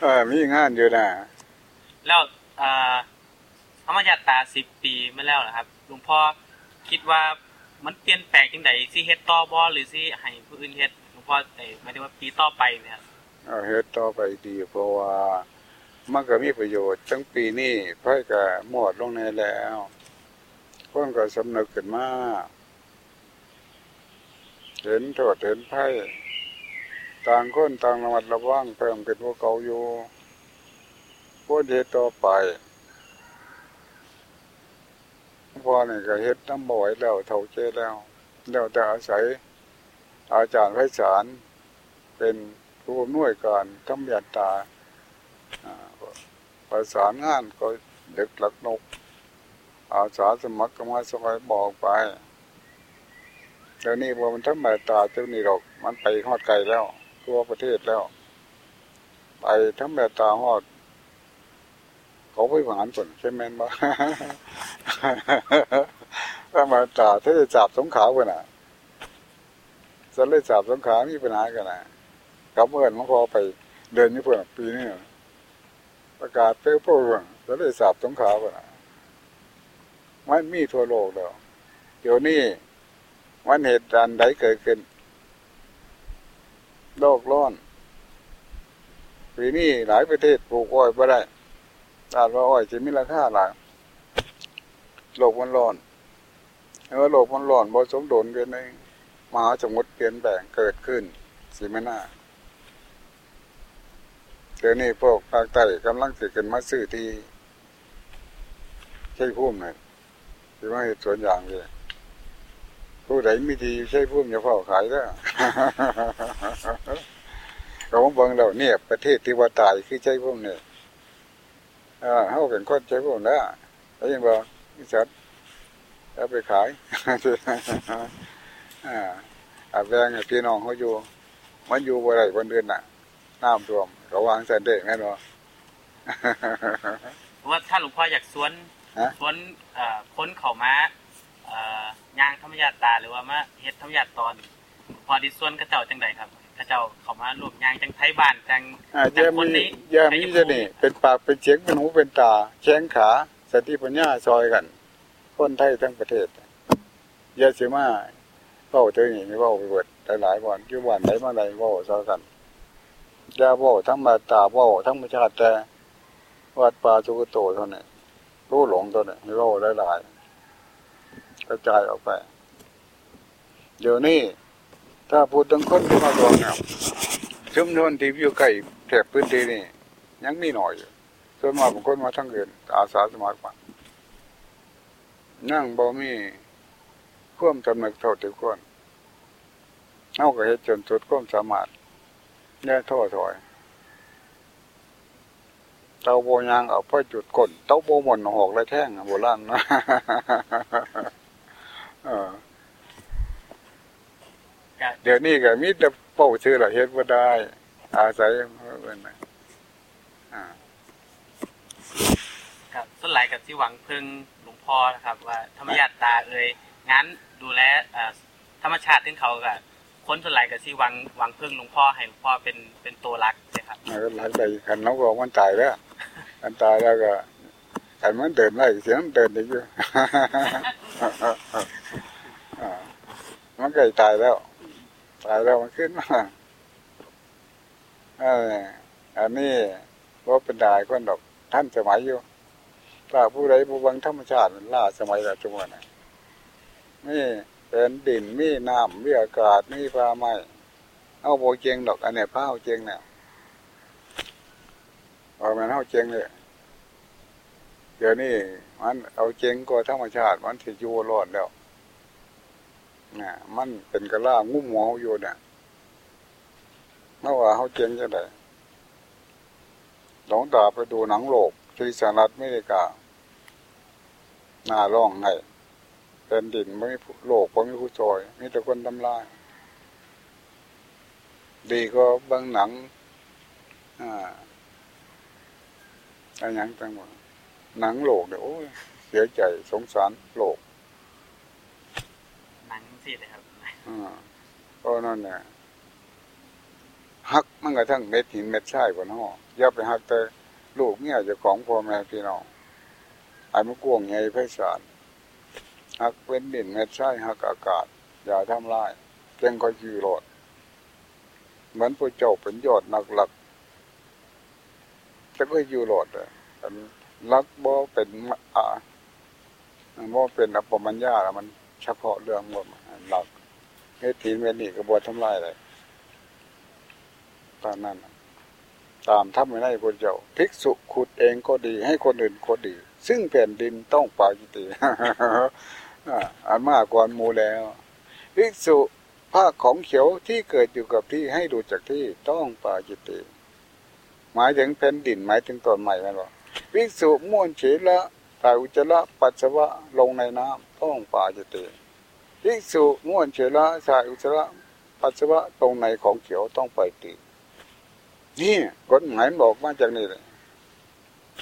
เออมีงานอยู่นะแล้วเอ่อธรรมยัตตาสิบปีมาแล้วนะครับหลวงพ่อคิดว่ามันเปลี่ยนแปลงจังไดสิเฮ็ดต่อบ่หรือสิให้ผู้อื่นเฮ็ดหลวงพ่อเอ้ยหมายถึงว่าปีต่อไปเนี่ยครับเอาเฮ็ดต่อไปดีเพราะว่ามันก็มีประโยชน์ทั้งปีนี้ไพ่ก็หมดลงในแล้วคนก็สำนึกขึ้นมา เห็นโทษเห็นไพ่ต่างคนต่างระมัดระวังเพิ่มเป็นพวกเก่าอยู่พวกเฮ็ดต่อไปพอนี่ก็เฮ็ดน้ำบ่อยแล้วเท่าเจแล้ว แล้วแต่อาศัย อาจารย์ไพศาลเป็นผู้อำนวยการทำยันตาประสานงานก็เด็กหลักนก อาสาสมัครก็มาสมัยบอกไป เดี๋ยวนี้ว่ามันทำแบบตาเจ้านี่หรอก มันไปฮอดไกลแล้วทั่วประเทศแล้ว ไปทำแบบตาฮอด เขาไปหวานก่อนใช่ไหมบ้าถ้ามาตาถ้าจะจับสงขลาคนน่ะจะเลยจับสงขามีปัญหากันนะกับเมื่อนหลวงพอไปเดินนี่เพื่อนปีนี้ประกาศเป้อโป้งจะเลยจับสงขลาคนน่ะมันมีทั่วโลกแล้วเดี๋ยวนี้ มันเหตุการณ์ใดเกิดขึ้น โลกร้อนปีนี้หลายประเทศปลูกอ้อยไม่ได้ตาดว่าอ้อยจะมีราคาหลายโลกมันร้อนเออโลกมันร้อนบ่สมดุลกันเองมหาสมุทรเปลี่ยนแปลงเกิดขึ้นสิไม่น่าเดี๋ยวนี้พวกภาคใต้กำลังสิขึ้นมาซื้อที่ใช่พุ่มหน่อยที่ว่าเห็ดสวนยางเลย ผู้ใดมีดีใช่พุ่มอย่าเฝ้าขายแล้วเราเบิ่งเราเนี่ย ประเทศที่ว่าตายคือใจพวกนี้อ่าเขาเป็นคนใจพวกนั้นแล้วยังบอกนี่สัตว์แล้วไปขายอ่าอาแวงให้พี่น้องเขาอยู่ มันอยู่บ่ได้บนเดือนน่ะน้ำท่วมเขาวางแสนเด็กแน่นอนว่าถ้าหลวงพ่ออยากสวนฮะสวนเอ่อค้นเขามาเอ่อ ย่างธรรมญาตาหรือว่ามาเฮ็ดธรรมญาตตอนพอดิสวนกระเจ้าจังใดครับกระเจ้าเขามารวมย่างจังไทยบ้านจังอ่าเย่ามีเย่ามีจะนี่เป็นปากเป็นเสียงเป็นหูเป็นตาแข้งขาสติปัญญาซอยกัน คนไทยทั้งประเทศอย่าสิมาเว้าเท่านี้ไม่เว้าไปเบิดหลายๆวันอยู่วันไหนมาไหนเว้าซอยกันอย่าเว้าทั้งมาตาเว้าทั้งประชาติแต่วัดป่าสุกโตเท่านี้รู้หลงตัวนี้ไม่เว้าหลายๆ กระจายออกไป เดี๋ยวนี้ถ้าพูดถึงคนที่มาลงเนี่ยชุมชนที่อยู่ใกล้แถบพื้นที่นี่ยังมีหน่อยอยู่ส่วนมากบางคนมาทั้งเกินอาสาสมัครมานั่งบ่มีความจำเนึกเท่าที่ควรเอาก็เฮ็ดจนสุดความสามารถแย่ท้อถอยเตาโบยางเอาไปจุดก้นเตาโบหมอนหอกและแท่งโบราณนะ เออก็เดี๋ยวนี้ก็มีแต่เป้าชื่อละเฮ็ดบ่ได้ อาศัยเพิ่นน่ะอ่ากับส่วนหลายกับที่หวังพึ่งหลวงพ่อนะครับ ว่าธรรมญาตาเอ่ยงานดูแลเอ่อธรรมชาติที่เขากับคนส่วนหลายกับที่หวังหวังพึ่งหลวงพ่อให้หลวงพ่อเป็นเป็นตัวรักนะครับมันก็หลังได้คันเราก็มันตายแล้วมันตายแล้วก็คันมันเดินได้เสียงมันเดินอีกอยู่อ่า มันใกล้ตายแล้ว ตายแล้วมันขึ้นมาอ,อันนี้ว่าเป็นได้คนดอกท่านสมัยอยู่ถ้าผู้ใดผู้บังธรรมชาติมันล่าสมัยละจังหวะนะมีเป็นดินมีน้ำมีอากาศมีฟ้าไม้เอาโบเจงดอก อันเนี้ยผ้าเอาเจงเนี่ยเอามันเอาเจงเลยเดี๋ยวนี้มันเอาเจงก็ธรรมชาติ มันถือยู่รอดแล้ว เนี่ยมันเป็นกระล่างุ้มหัวเขาอยู่เนี่ยเมื่อว่าเขาเจงจะไดหลงตาไปดูหนังโลกที่สหรัฐอเมริกาหน้าร่องไงเป็นดินไม่มีโลกไม่มีผู้จอย มีแต่คนทำลาย ดีก็บางหนังอ่าอะไรอย่างต่างหมดหนังโลกเนี่ยโอ้ยเสียใจสงสารโลก สิเลยครับอ่าเพราะนั่นเนี่ยฮักมันกระทั่งเม็ดหินเม็ดทรายบนห้ออย่าไปฮักแต่ลูกเนี่ยจะของพ่อแม่พี่น้องไอ้มันกวงใหญ่ไพศาลฮักเป็นดินเม็ดทรายฮักอากาศ อย่าทำลายเก่งก็ยือรอดเหมือนพระเจ้าเป็นยอดนักหลักแต่ก็อยู่รอดเลยอันรักบ่เป็นอ่าบ่เป็นอปมัญญาแล้วมันเฉพาะเรื่องหมด เฮ็ดถีเวนี่ก็บ่ทำลายเลยตอนนั้นตามทำไม่ได้พระเจ้าภิกษุขุดเองก็ดี ให้คนอื่นก็ดี ซึ่งแผ่นดินต้องปาจิติอันมากกว่ามูแล้วภิกษุผ้าของเขียวที่เกิดอยู่กับที่ให้ดูจากที่ต้องปาจิติหมายถึงแผ่นดินหมายถึงต้นใหม่ไหมบอภิกษุม่วนเฉละถ่ายอุจจาระปัสสาวะลงในน้ำต้องปาจิติ ภิกษุง่วนเฉละสายอุจจาระปัสสาวะตรงในของเขียวต้องไปตีนี่กฎหมายบอกมาจากนี่เลย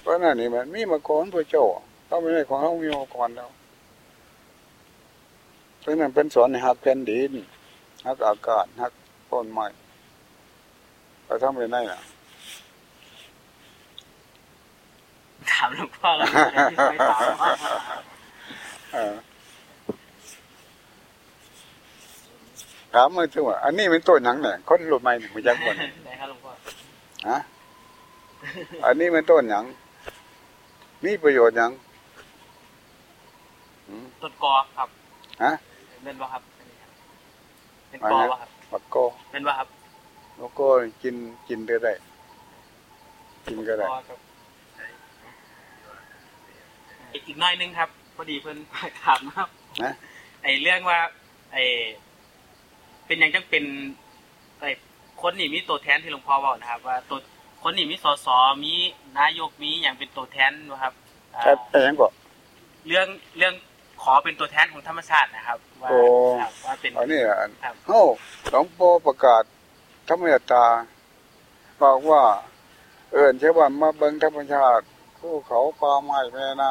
เพราะนั่นนี่มันมีมาก่อนพระเจ้าเขาไม่ได้ของเขามีมาก่อนแล้วเพราะนั้นเป็นสอนในหักแผ่นดินหักอากาศหักต้นไม้เราทำไปได้น่ะถามหลวงพ่อแล้วไม่ถาม เออ ถามมาถึงว่าอันนี้เป็นต้นหยังเนี่ยคนรู้ไหมมันยังคนได้ครับหลวงพ่อฮะอันนี้เป็นต้นหยัง มีประโยชน์หยังหืมต้นกอครับฮะเป็นว่าครับเป็นกอวะครับบักโกเป็นว่าครับบักโกกินกินได้ได้ กินก็ได้กอครับอีกหน้อยนึงครับพอดีเพิ่นถามนะครับนะไอเรื่องว่า ไอ เป็นหยังจังเป็นไอคนนี่มีตัวแทนที่หลวงพ่อบอกนะครับ ว่าตัวคนนี่มีสสมีนายกมีอย่างเป็นตัวแทนนะครับอ่าแต่แต่ยังก็เรื่องเรื่องขอเป็นตัวแทนของธรรมชาตินะครับ ว่าโอ้ครับว่าเป็นอันนี้อะครับเฮ้าหลวงพ่อประกาศธรรมยตาบอกว่า เอิญเชื่อว่ามาเบิ่งธรรมชาติภูเขาป่าไม้แม่น้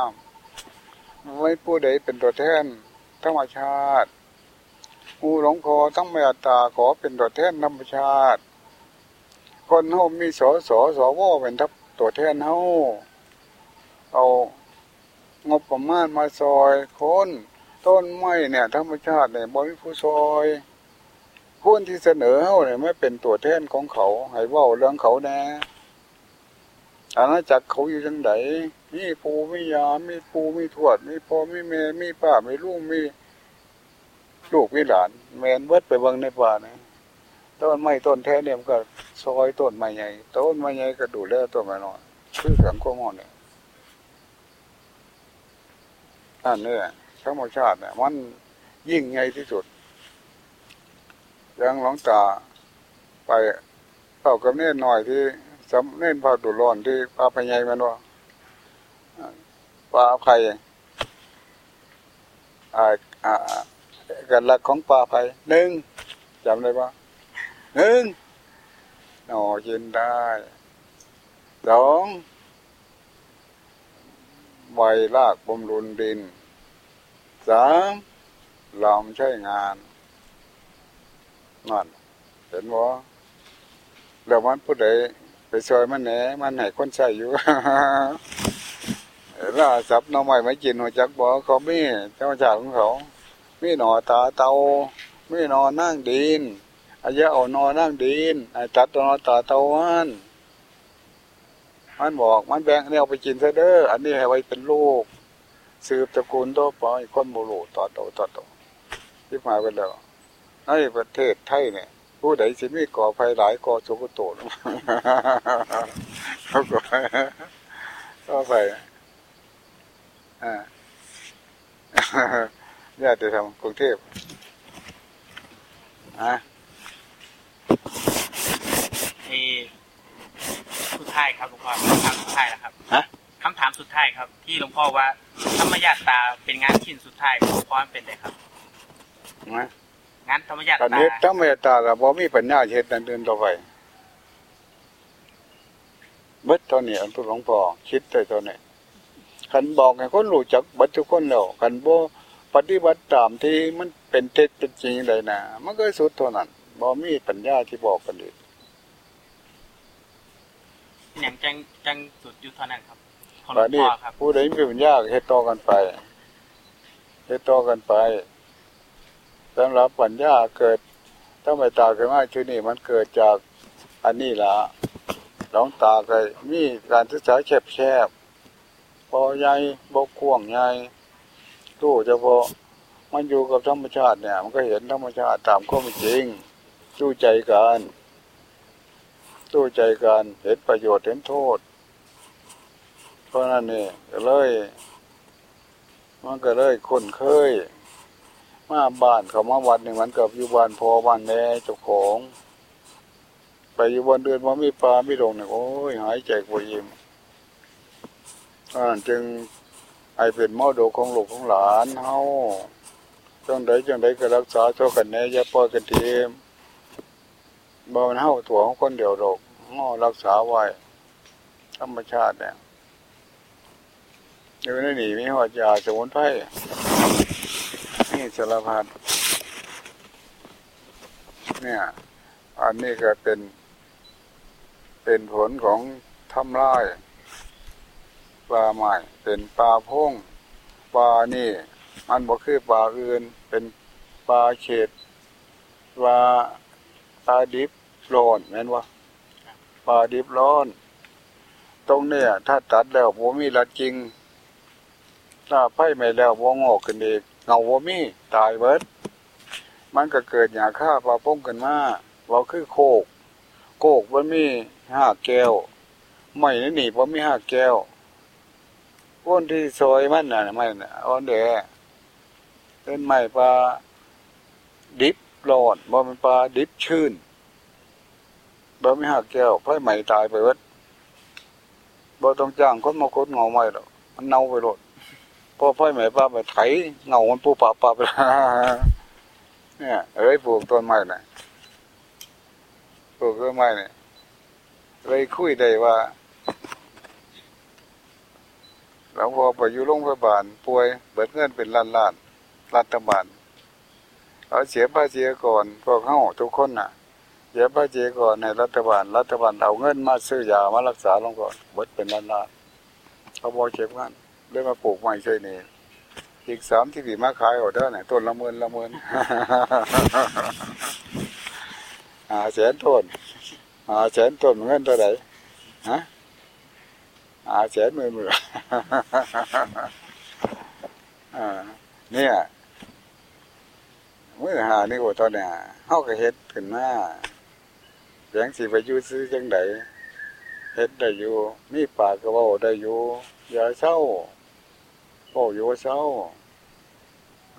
ำไม่ผู้ใดเป็นตัวแทนธรรมชาติ ผู้หลวงพ่อธรรมยตาขอเป็นตัวแทนธรรมชาติ คนเฮามีสอสอสวเป็นทับตัวแทนเฮาเอางบประมาณมาซอยคนต้นไม้เนี่ยธรรมชาติเนี่ยบริผู้ซอยคนที่เสนอเฮาเนี่ยไม่เป็นตัวแทนของเขาให้ว้าเรื่องเขาแน่อาณาจักรเขาอยู่จังไดมีปูมียามีปูมีทวด มีพ่อมีแม่มีป้ามีลูกมี ลูกมีหลาน แมนเบิดไปเบิ่งในป่านะต้นไม้ต้นแท้เนี่ยมันก็ซอยต้นไม้ใหญ่ต้นไม้ใหญ่ก็ดูแลต้นไม้น้อยคือสังคมเราเนี่ยอันนี้แหละธรรมชาติเนี่ยมันยิ่งใหญ่ที่สุดยังหลงตาไปเข้ากับเน่นหน่อยที่สำเน่นพาตุร้อนที่ปลาพญายมันว่าปลาไผ่อ่าอ่า กันลักของปลาไผ่หนึ่งจำได้ปะหนึ่งหนอกินได้สองใบรากบำรุงดินสามลอมใช้งานนั่นเห็นว่าแล้วมันผู้ใดไปซอยมันแหนมันให้คนใช้อยู่ล่าสับน้องใหม่ไม่กินหัวจักบ่เขาไมีธรรมชาติของเขา มีหนอตาเตามีนอนนั่งดินอายะเอานอนนั่งดินไอ้ตัดตัวนอตาเตามันมันบอกมันแบ่งอันนี้เอาไปกินซะเด้ออันนี้ให้ไว้เป็นลูก สืบตระกูลต่อไปคนโมโลต่อโตต่อโตที่มาไปแล้วในประเทศไทยเนี่ย ผู้ใดสิมีก่อภัยหลายก่อสุกโตเขาก็ก็ไปอ่า ญาติธรรมกรุงเทพอะเออสุดท้ายครับหลวงพ่อคำถามสุดท้ายแล้วครับฮะคำถามสุดท้ายครับ ที่หลวงพ่อว่าธรรมญาตราเป็นงานชิ้นสุดท้ายของหลวงพ่อมันเป็นไงครับนะงานธรรมญาตอนตรานี้ถ้าไม่ตาละบ่มีปัญญาเฮ็ดนั่นเดินต่อไปเบิดตอนนี้อันตุหลวงพ่อคิดได้ตอนนี้คันบอกให้คนรู้จักเบิดทุกคนแล้วคันบ่ ปฏิบัติตามที่มันเป็นเท็จเป็นจริงเลยนะมันก็สุดเท่านั้นบ่มีปัญญาที่บอกกันอีกอย่างจังจังสุดอยุทธนั้นครับของหลบัวดงนี้พ่อครับผู้ใดมีปัญญาก็เฮ็ดต่อกันไปเฮ็ดต่อกันไปสำหรับปัญญาเกิดถ้าไม่ตาขึ้นมาที่นี่มันเกิดจากอันนี้ล่ะหลวงตาก็มีการศึกษาแคบๆพอใหญ่บ่กว้างใหญ่ ตู้เฉพาะมันอยู่กับธรรมชาติเนี่ย มันก็เห็นธรรมชาติตามข้อเป็นจริงตู้ใจกันตู้ใจกันเห็นประโยชน์เห็นโทษ เพราะนั่นนี่ก็เลย มันก็เลยคุ้นเคย มาบ้านเขามาวัดหนึ่งมันกับอยู่บ้านพอบ้านแม่เจ้าของไปอยู่บนเดือนว่ามีปลาไมีดงเนี่ยโอ้ยหายใจกว่ายิ้มเพราจึง ไอเป็นมอดของลูกของหลานเฮาจังใดจังใดก็รักษาตัวกันแน่อย่าปล่อยกันทีมบ่มันเฮาตัวของคนเดียวดอกเฮารักษาไว้ธรรมชาติเนี่ยอยู่ในนี่มีหัวยาสมุนไพรนี่สารพัดเนี่ยอันนี้ก็เป็น เป็นผลของทำลาย ปลาใหม่เป็นปลาพงปลานี่ มันบ่คือปลาอื่น เป็นปลาเขตปลาปลาดิบร้อนแม่นวะปลาดิบร้อน ตรงเนี้ยถ้าตัดแล้วผมมีรัดจริง ถ้าไฟไม่แล้ววงออกขึ้นอีกเงาว่มีตายเบิด มันก็เกิดหยาฆ่าปลาป้งกันมาเราคือโคก โคกว่ามีห้าแก้ว ไม่นี่หนีว่ามีห้าแก้ว อ้นที่ซอยมันน่ะไม่น่ะอ้นเด๋เป็นไม้ปลาดิบร้อนบ่เป็นปลาดิบชื้นบ่ไม่หักแก้วไฟใหม่ตายไปเวทบ่ต้องจ้างคนมาคดเงาใหม่หรอกมันเน่าไปหมดพอไฟใหม่ป้าไปไถเงามันปูปะปะไปเนี่ยเอ้ยปลูกต้นไม้น่ะปลูกต้นไม้เนี่ยเลยคุยได้ว่า หลวพ่อไปอยู่โรงพยาบาลป่วยเบิดเงินเป็นล้านล้านรัฐบาลเอาเสียภาษีก่อนพวกเฮาทุกคนน่ะเสียภาษีก่อนในรัฐบาล รัฐบาลเอาเงินมาซื้อยามารักษาลงก่อนเบิดเป็นล้านล้านเขาบอกเก็บงินเลยมาปลูกไม้ใช่นี่อีกสามที่ปีมาขายออกเดอร์เนี่ยต้นละหมื่นละหมื่นหาแสนต้นหาแสนต้นเงินเท่าไหร่ฮะ หาแสนมื่นหมื่อเนี่ยเมื่อหานี่โอ้ตอนเนี่ยเฮาก็เฮ็ดขึ้นมาแสงสิไปอยู่ซื้อจังไดเฮ็ดได้อยู่มีปากก็เว้าได้อยู่อย่าเศร้าเว้าอยู่ว่าเศร้า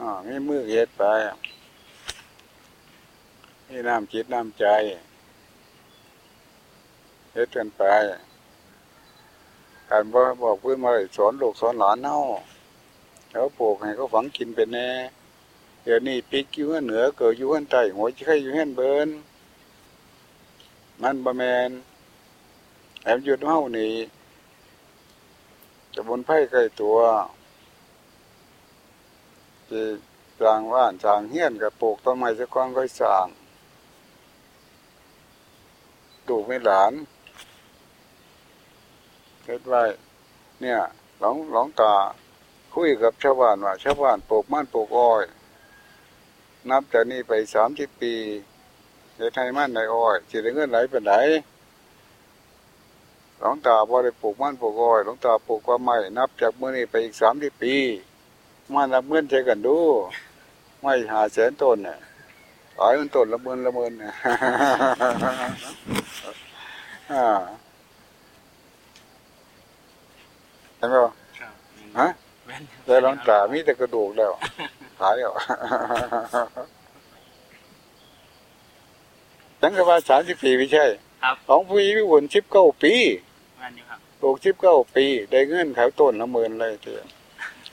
อ่ามีมือเฮ็ดไปนี่น้ำจิตน้ำใจเฮ็ดกันไป การบอกบอกเพื่อนมาสอนลูกสอนหลานเน่าแล้วปลูกให้เขาฝังกินเป็นแน่เดี๋ยวนี้ปิกอยู่ข้างเหนือเกิดอยู่ข้างใต้หัวใจอยู่ข้างเบินมันบะแมนแอมหยุดเฮ้านี่จะบนไพ่ใกล้ตัวที่สร้างว่านสร้างเฮี้ยนกับปลูกต้นไม้สักก้อนค่อยสร้างดูไม่หลาน เกิดไว้ เนี่ย หลวงหลวงตา คุยกับชาวบ้านว่าชาวบ้านปลูกมันปลูกอ้อย นับจากนี้ไปสามสิบปีจะไทยมันในอ้อยจะได้เงินไหลไปไหนหลวงตาพอได้ปลูกมันปลูกอ้อยหลวงตาปลูกว่าไม่นับจากเมื่อนี้ไปอีกสามสิบปีมานับเงินใช้กันดู ไม่หาแสนต้นเนี่ยขายมันต้นละเมินละเมินเนี่ย อ่า เห็นไหมวะฮะแต่หลังตามีแต่กระดูกแล้วขายแล้วจังก็ว่าสามสิบปีไม่ใช่ครับของผู้หญิงวนชิบเก้าปีแม่นอยู่ครับปลูกชิบเก้าปี ได้เงินขายต้นละหมื่นเลยเทียว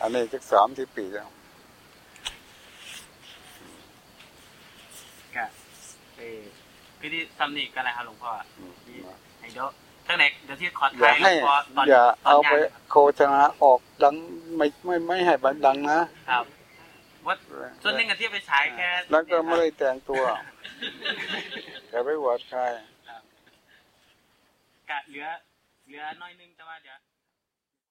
อันนี้สักสามสิบปีแล้วก็เออพี่ที่ซ้ำนี่ก็อะไรครับหลวงพ่ออืมให้เดี๋ ยวทั้งไหนเดี๋ยวที่ขออย่าถ่ายหลวให้งพ่อตอนอย่าตอนเอางาไปนครับโฆษณาออกดังไม่ไม่ไม่ให้บันดังนะครับว่าส่วนหนึ่งกับที่ไปฉายแค่แล้วก็ไม่ได้แต่งตัวอย่าไปหวดใครกะเหลือเหลือน้อยนึงแต่ว่าเดี๋ยว